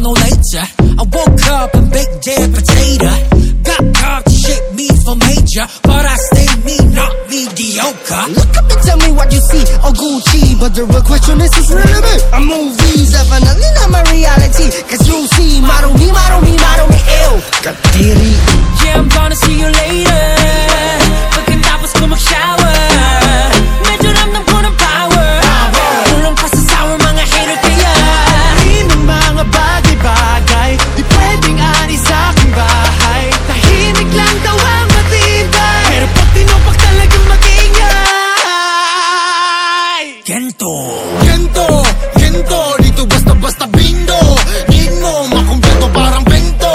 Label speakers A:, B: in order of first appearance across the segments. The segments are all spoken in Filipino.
A: come no later. I woke up and baked dead potato. Got God to shake me for major, but I stay me, not mediocre.
B: Look up and tell me what you see, A Gucci. But the real question is, it's really me. A movie's definitely not my reality. Cause you see, model me, model me, model me.
A: Magingay Gento.
C: Gento, gento, dito basta-basta bindo. Mo, makumpleto parang bento.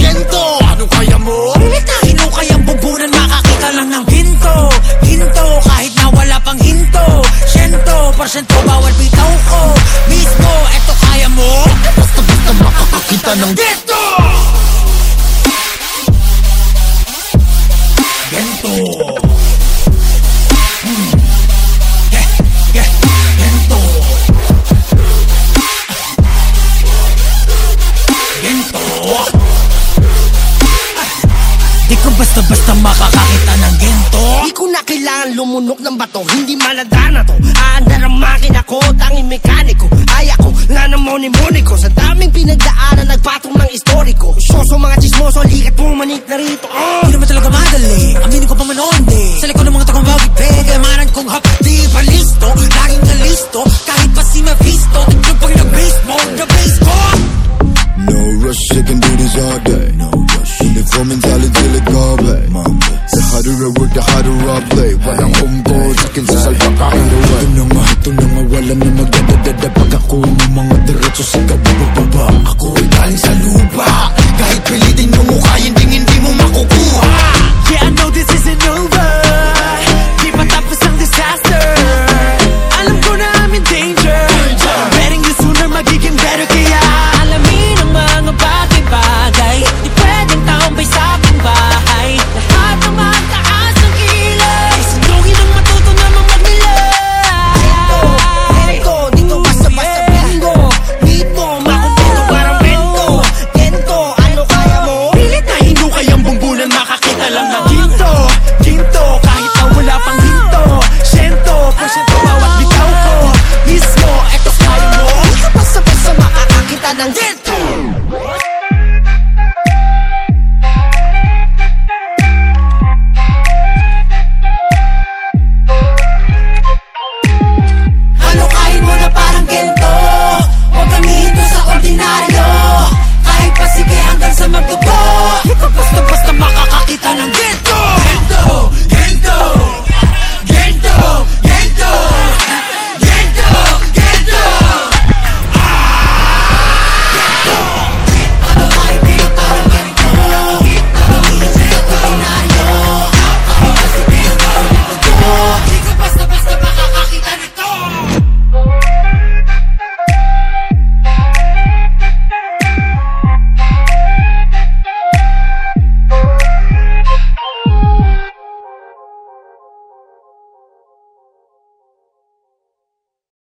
C: Gento, ano kaya mo?
A: Mo kayang bubunan? Makakita lang ng ginto. Ginto kahit na wala pang hinto. Siyento, porsyento bawal bitaw ko. Mismo, eto kaya mo?
B: Basta-basta
A: makakakita ng Gento ko basta-basta makakakita ng gento.
B: Di ko na kailangan lumunok ng bato. Hindi maladana to. Aandar ang makina ko Tanging mekaniko. Ay ako, nanamoni-moni ko. Sa daming pinagdaanan Nagpatong ng istoriko Soso mga chismoso Likat pumanik na rito. Oh! Di
A: naman talaga madali. Aminin ko pa man onde Sa likod ng mga takong bawit Pegamanan kong hapdi pa listo? Laging na listo Kahit pa si Mephisto Tignan pag nag-base mo The-base ko
D: No rush, I can do this all day. No rush. Uniform Ya harurable Walang kumgosakin sa salba kahirawan Ito
A: na nga, ito na nga Wala na magdadadada Pag ako ng mga diretso sa gabi bababa Ako ay galing sa lupa Kahit pilitin yung mukha Hindi hindi mo makukuha.
C: Yeah, I know this isn't over. Di matapos ang disaster? Alam ko na I'm in danger. Betting you sooner magiging better kaya.